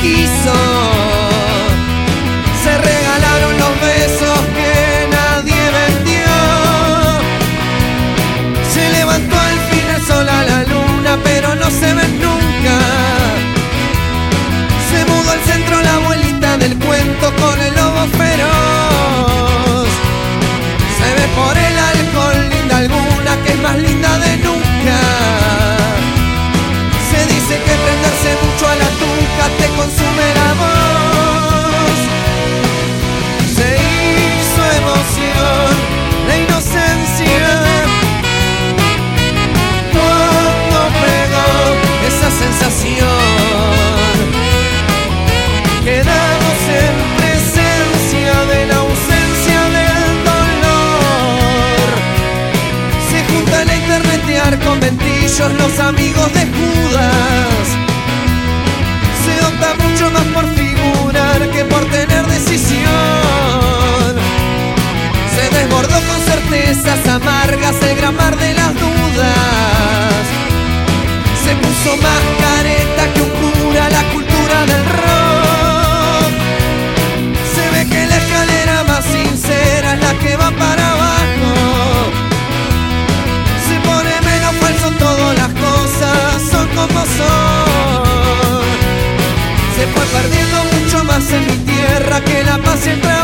que sou. ellos los amigos de Judas se opta mucho más por figurar que por tener decisión. Se desbordó con certezas amargas el gran mar de você